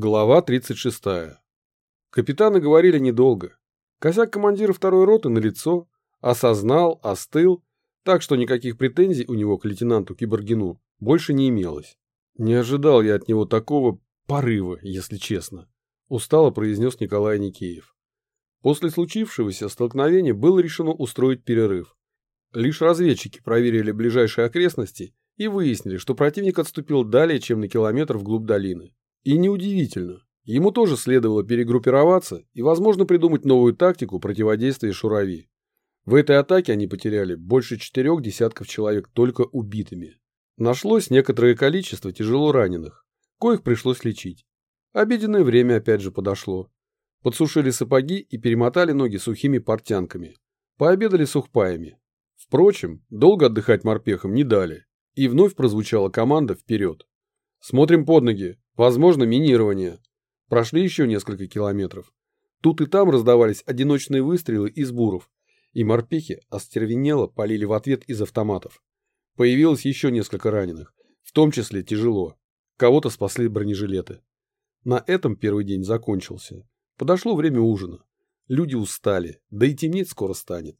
Глава 36. Капитаны говорили недолго. Косяк командира второй роты на лицо, осознал, остыл, так что никаких претензий у него к лейтенанту Киборгину больше не имелось. Не ожидал я от него такого порыва, если честно, устало произнес Николай Никеев. После случившегося столкновения было решено устроить перерыв. Лишь разведчики проверили ближайшие окрестности и выяснили, что противник отступил далее, чем на километр вглубь долины. И неудивительно. Ему тоже следовало перегруппироваться и, возможно, придумать новую тактику противодействия Шурави. В этой атаке они потеряли больше четырех десятков человек только убитыми. Нашлось некоторое количество тяжело раненых, коих пришлось лечить. Обеденное время опять же подошло. Подсушили сапоги и перемотали ноги сухими портянками. Пообедали сухпаями. Впрочем, долго отдыхать морпехам не дали. И вновь прозвучала команда «Вперед!». Смотрим под ноги, Возможно, минирование. Прошли еще несколько километров. Тут и там раздавались одиночные выстрелы из буров, и морпехи остервенело полили в ответ из автоматов. Появилось еще несколько раненых, в том числе тяжело. Кого-то спасли бронежилеты. На этом первый день закончился. Подошло время ужина. Люди устали, да и темнеть скоро станет.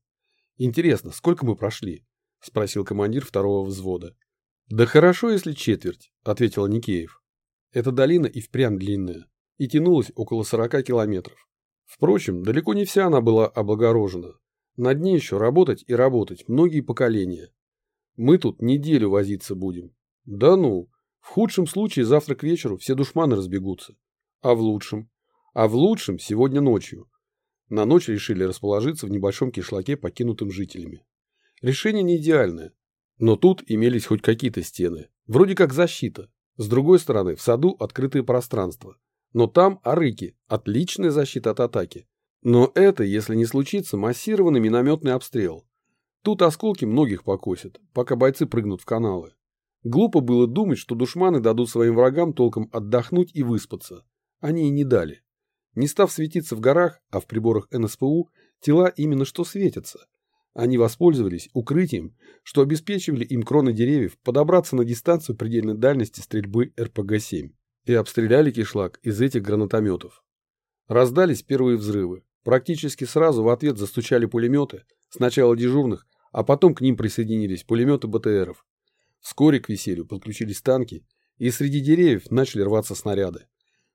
Интересно, сколько мы прошли? Спросил командир второго взвода. Да хорошо, если четверть, ответил Никеев. Эта долина и впрямь длинная, и тянулась около 40 километров. Впрочем, далеко не вся она была облагорожена. Над ней еще работать и работать многие поколения. Мы тут неделю возиться будем. Да ну, в худшем случае завтра к вечеру все душманы разбегутся. А в лучшем? А в лучшем сегодня ночью. На ночь решили расположиться в небольшом кишлаке, покинутым жителями. Решение не идеальное, но тут имелись хоть какие-то стены, вроде как защита, с другой стороны, в саду открытое пространство. Но там арыки, отличная защита от атаки. Но это, если не случится, массированный минометный обстрел. Тут осколки многих покосят, пока бойцы прыгнут в каналы. Глупо было думать, что душманы дадут своим врагам толком отдохнуть и выспаться. Они и не дали. Не став светиться в горах, а в приборах НСПУ, тела именно что светятся. Они воспользовались укрытием, что обеспечивали им кроны деревьев подобраться на дистанцию предельной дальности стрельбы РПГ-7 и обстреляли кишлак из этих гранатометов. Раздались первые взрывы. Практически сразу в ответ застучали пулеметы, сначала дежурных, а потом к ним присоединились пулеметы БТРов. Вскоре к веселью подключились танки, и среди деревьев начали рваться снаряды.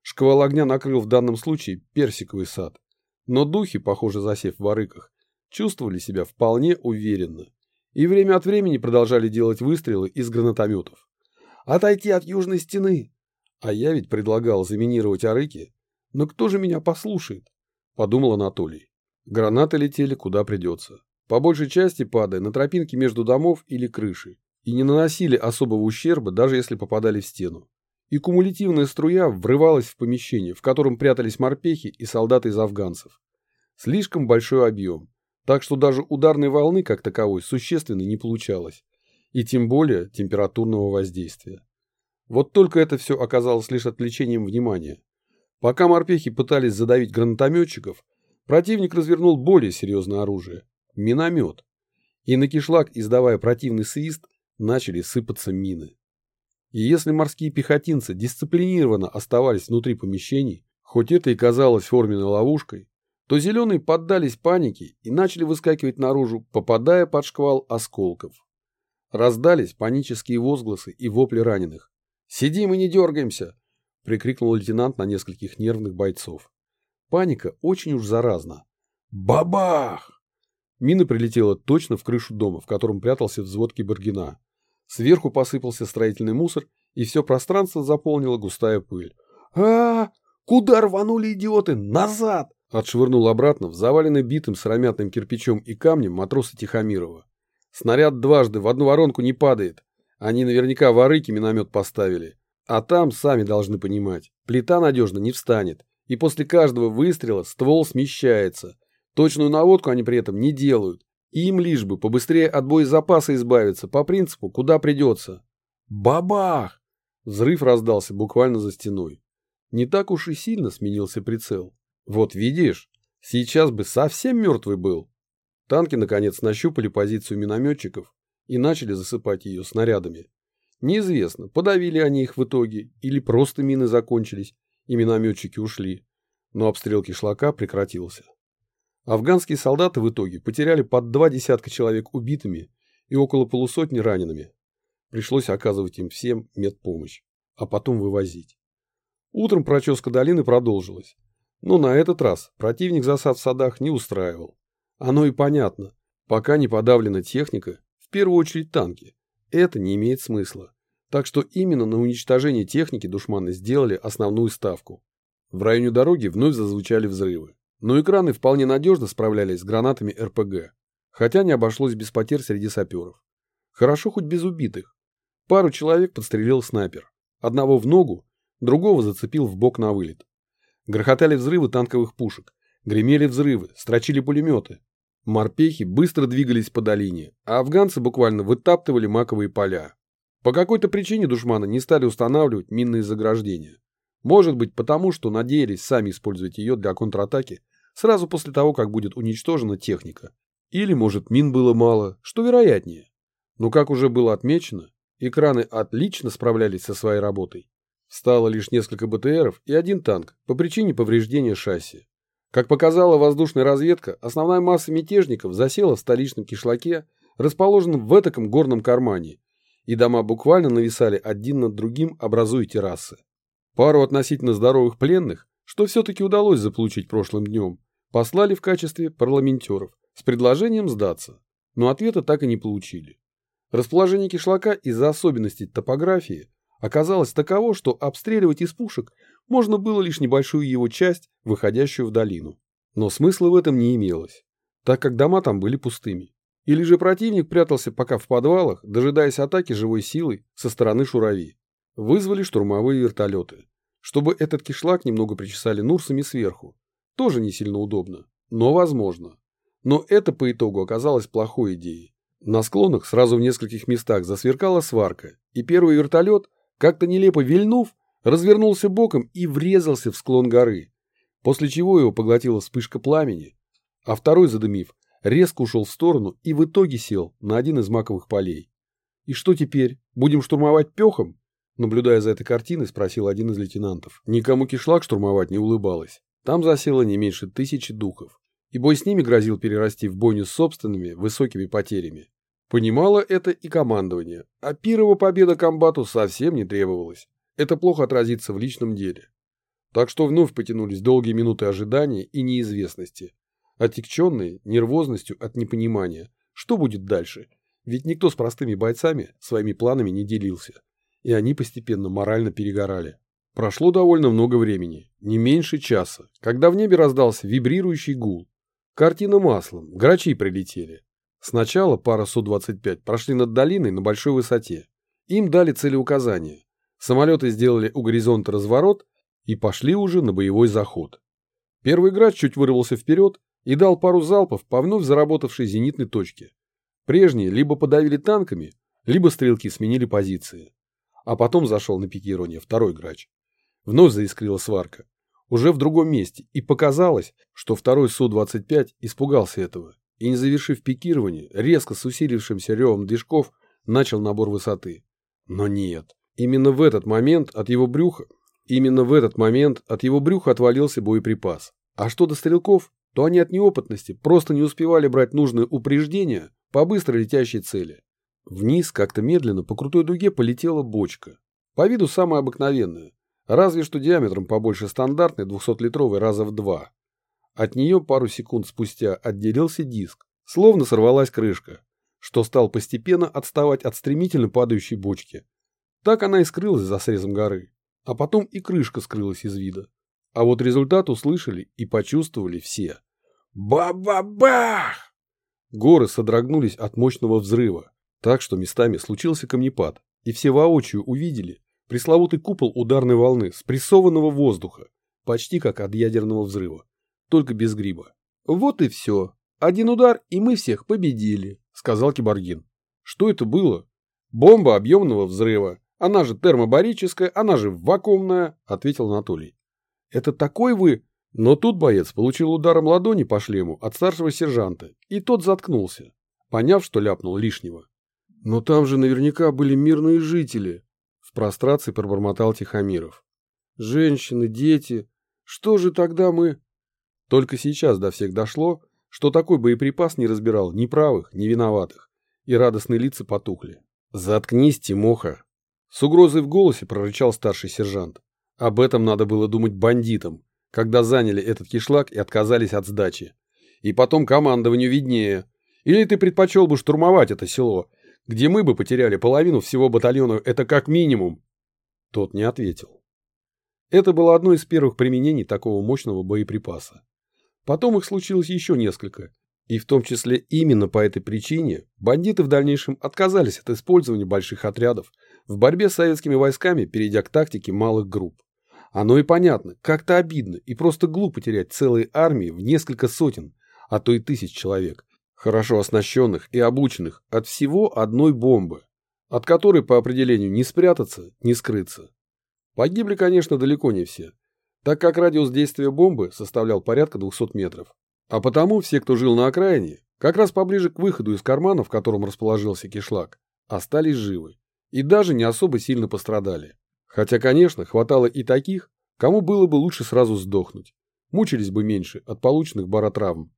Шквал огня накрыл в данном случае персиковый сад. Но духи, похоже, засев в арыках, чувствовали себя вполне уверенно и время от времени продолжали делать выстрелы из гранатометов. «Отойти от южной стены!» А я ведь предлагал заминировать арыки. Но кто же меня послушает? Подумал Анатолий. Гранаты летели куда придется. По большей части падая на тропинки между домов или крышей. И не наносили особого ущерба, даже если попадали в стену. И кумулятивная струя врывалась в помещение, в котором прятались морпехи и солдаты из афганцев. Слишком большой объем, так что даже ударной волны как таковой существенной не получалось, и тем более температурного воздействия. Вот только это все оказалось лишь отвлечением внимания. Пока морпехи пытались задавить гранатометчиков, противник развернул более серьезное оружие – миномет. И на кишлак, издавая противный свист, начали сыпаться мины. И если морские пехотинцы дисциплинированно оставались внутри помещений, хоть это и казалось форменной ловушкой, то зеленые поддались панике и начали выскакивать наружу, попадая под шквал осколков. Раздались панические возгласы и вопли раненых. «Сидим и не дергаемся!» – прикрикнул лейтенант на нескольких нервных бойцов. Паника очень уж заразна. «Бабах!» Мина прилетела точно в крышу дома, в котором прятался взвод Кибергина. Сверху посыпался строительный мусор, и все пространство заполнила густая пыль. а, -а, -а Куда рванули идиоты? Назад! Отшвырнул обратно в заваленный битым сыромятным кирпичом и камнем матроса Тихомирова. Снаряд дважды в одну воронку не падает. Они наверняка в арыке миномет поставили. А там, сами должны понимать, плита надежно не встанет. И после каждого выстрела ствол смещается. Точную наводку они при этом не делают. Им лишь бы побыстрее от боезапаса избавиться, по принципу, куда придется. Бабах! Взрыв раздался буквально за стеной. Не так уж и сильно сменился прицел. Вот видишь, сейчас бы совсем мертвый был. Танки, наконец, нащупали позицию минометчиков и начали засыпать ее снарядами. Неизвестно, подавили они их в итоге или просто мины закончились, и минометчики ушли, но обстрел кишлака прекратился. Афганские солдаты в итоге потеряли под два десятка человек убитыми и около полусотни ранеными. Пришлось оказывать им всем медпомощь, а потом вывозить. Утром проческа долины продолжилась, но на этот раз противник засад в садах не устраивал. Оно и понятно, пока не подавлена техника, в первую очередь танки, это не имеет смысла. Так что именно на уничтожение техники душманы сделали основную ставку. В районе дороги вновь зазвучали взрывы. Но экраны вполне надежно справлялись с гранатами РПГ, хотя не обошлось без потерь среди саперов. Хорошо хоть без убитых. Пару человек подстрелил снайпер. Одного в ногу, другого зацепил в бок на вылет. Грохотали взрывы танковых пушек, гремели взрывы, строчили пулеметы. Морпехи быстро двигались по долине, а афганцы буквально вытаптывали маковые поля. По какой-то причине душманы не стали устанавливать минные заграждения. Может быть потому, что надеялись сами использовать ее для контратаки сразу после того, как будет уничтожена техника. Или, может, мин было мало, что вероятнее. Но, как уже было отмечено, экраны отлично справлялись со своей работой. Стало лишь несколько БТРов и один танк по причине повреждения шасси. Как показала воздушная разведка, основная масса мятежников засела в столичном кишлаке, расположенном в этаком горном кармане, и дома буквально нависали один над другим, образуя террасы. Пару относительно здоровых пленных, что все-таки удалось заполучить прошлым днем, послали в качестве парламентеров с предложением сдаться, но ответа так и не получили. Расположение кишлака из-за особенностей топографии оказалось таково, что обстреливать из пушек можно было лишь небольшую его часть, выходящую в долину. Но смысла в этом не имелось, так как дома там были пустыми. Или же противник прятался пока в подвалах, дожидаясь атаки живой силой со стороны Шурави. Вызвали штурмовые вертолеты, чтобы этот кишлак немного причесали нурсами сверху, тоже не сильно удобно, но возможно. Но это по итогу оказалось плохой идеей. На склонах сразу в нескольких местах засверкала сварка, и первый вертолет, как-то нелепо вильнув, развернулся боком и врезался в склон горы, после чего его поглотила вспышка пламени, а второй, задымив, резко ушел в сторону и в итоге сел на один из маковых полей. И что теперь? Будем штурмовать пехом? Наблюдая за этой картиной, спросил один из лейтенантов. Никому кишлак штурмовать не улыбалось. Там засело не меньше тысячи духов, и бой с ними грозил перерасти в бойню с собственными высокими потерями. Понимало это и командование, а пирова победа комбату совсем не требовалась. Это плохо отразится в личном деле. Так что вновь потянулись долгие минуты ожидания и неизвестности, отягченные нервозностью от непонимания, что будет дальше, ведь никто с простыми бойцами своими планами не делился, и они постепенно морально перегорали. Прошло довольно много времени, не меньше часа, когда в небе раздался вибрирующий гул. Картина маслом, грачи прилетели. Сначала пара Су-25 прошли над долиной на большой высоте. Им дали целеуказания. Самолеты сделали у горизонта разворот и пошли уже на боевой заход. Первый грач чуть вырвался вперед и дал пару залпов по вновь заработавшей зенитной точке. Прежние либо подавили танками, либо стрелки сменили позиции. А потом зашел на пикирование второй грач. Вновь заискрила сварка. Уже в другом месте. И показалось, что второй Су-25 испугался этого. И не завершив пикирование, резко с усилившимся ревом движков начал набор высоты. Но нет. Именно в этот момент от его брюха Именно в этот момент от его брюха отвалился боеприпас. А что до стрелков, то они от неопытности просто не успевали брать нужные упреждения по быстро летящей цели. Вниз как-то медленно по крутой дуге полетела бочка. По виду самая обыкновенная, разве что диаметром побольше стандартной 200-литровой раза в два. От нее пару секунд спустя отделился диск, словно сорвалась крышка, что стал постепенно отставать от стремительно падающей бочки. Так она и скрылась за срезом горы, а потом и крышка скрылась из вида. А вот результат услышали и почувствовали все. Ба-ба-бах! Горы содрогнулись от мощного взрыва, так что местами случился камнепад, и все воочию увидели, Пресловутый купол ударной волны, спрессованного воздуха, почти как от ядерного взрыва, только без гриба. «Вот и все. Один удар, и мы всех победили», — сказал Киборгин. «Что это было?» «Бомба объемного взрыва. Она же термобарическая, она же вакуумная», — ответил Анатолий. «Это такой вы...» Но тут боец получил ударом ладони по шлему от старшего сержанта, и тот заткнулся, поняв, что ляпнул лишнего. «Но там же наверняка были мирные жители», в прострации пробормотал Тихомиров. женщины, дети. Что же тогда мы... Только сейчас до всех дошло, что такой боеприпас не разбирал ни правых, ни виноватых, и радостные лица потухли. «Заткнись, Тимоха!» С угрозой в голосе прорычал старший сержант. Об этом надо было думать бандитам, когда заняли этот кишлак и отказались от сдачи. И потом командованию виднее. Или ты предпочел бы штурмовать это село, где мы бы потеряли половину всего батальона, это как минимум?» Тот не ответил. Это было одно из первых применений такого мощного боеприпаса. Потом их случилось еще несколько, и в том числе именно по этой причине бандиты в дальнейшем отказались от использования больших отрядов в борьбе с советскими войсками, перейдя к тактике малых групп. Оно и понятно, как-то обидно и просто глупо терять целые армии в несколько сотен, а то и тысяч человек, хорошо оснащенных и обученных от всего одной бомбы, от которой по определению не спрятаться, не скрыться. Погибли, конечно, далеко не все, так как радиус действия бомбы составлял порядка 200 метров. А потому все, кто жил на окраине, как раз поближе к выходу из кармана, в котором расположился кишлак, остались живы и даже не особо сильно пострадали. Хотя, конечно, хватало и таких, кому было бы лучше сразу сдохнуть. Мучились бы меньше от полученных баротравм.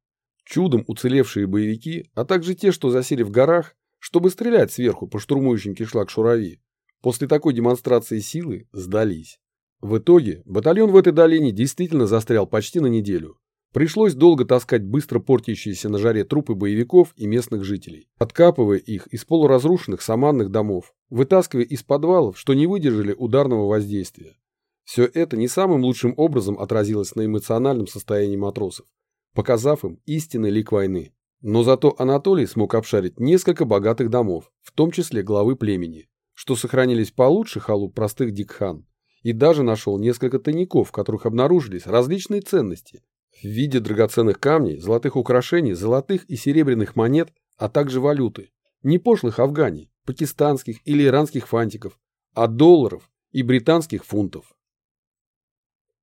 Чудом уцелевшие боевики, а также те, что засели в горах, чтобы стрелять сверху по штурмующим кишлак Шурави, после такой демонстрации силы сдались. В итоге батальон в этой долине действительно застрял почти на неделю. Пришлось долго таскать быстро портящиеся на жаре трупы боевиков и местных жителей, откапывая их из полуразрушенных саманных домов, вытаскивая из подвалов, что не выдержали ударного воздействия. Все это не самым лучшим образом отразилось на эмоциональном состоянии матросов, показав им истинный лик войны. Но зато Анатолий смог обшарить несколько богатых домов, в том числе главы племени, что сохранились получше халуп простых дикхан, и даже нашел несколько тайников, в которых обнаружились различные ценности в виде драгоценных камней, золотых украшений, золотых и серебряных монет, а также валюты. Не пошлых афганей, пакистанских или иранских фантиков, а долларов и британских фунтов.